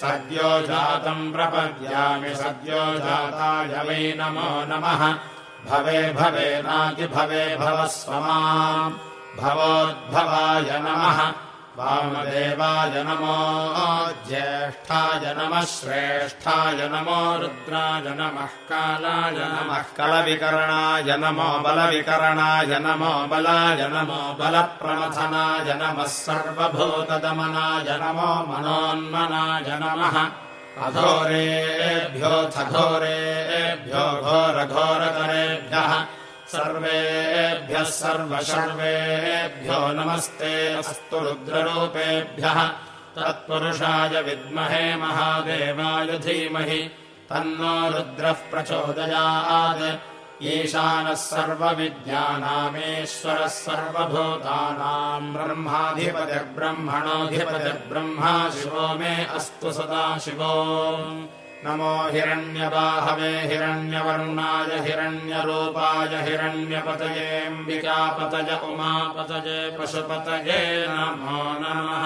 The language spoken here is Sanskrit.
सद्यो जातम् प्रपद्यामि सद्यो जाताय वै नमो नमः। भवे भवे नाति भवे भवस्व माम्। भवोद्भवाय नमः वामदेवाय नमो ज्येष्ठाय नमः श्रेष्ठाय नमो रुद्राय नमः कालाय नमः कलविकरणाय नमो बलविकरणाय नमो बलाय नमो बलप्रमथनाय नमः सर्वभूतदमनाय नमो मनोन्मनाय नमः। अघोरेभ्योऽथ घोरेभ्यो घोरघोरतरेभ्यः सर्वेभ्यः सर्वशर्वेभ्यो नमस्ते अस्तु रुद्ररूपेभ्यः तत्पुरुषाय विद्महे महादेवाय धीमहि तन्नो रुद्रः प्रचोदयात् ईशानः सर्वविद्यानामेश्वरः सर्वभूतानाम् ब्रह्माधिपतिर्ब्रह्मणोऽधिपतिर्ब्रह्मा शिवो मे अस्तु सदा शिवो नमो हिरण्यबाहवे हिरण्यवर्णाय हिरण्यरूपाय हिरण्यपतयेऽम्बिकापतय उमापतये पशुपतये नमो नमः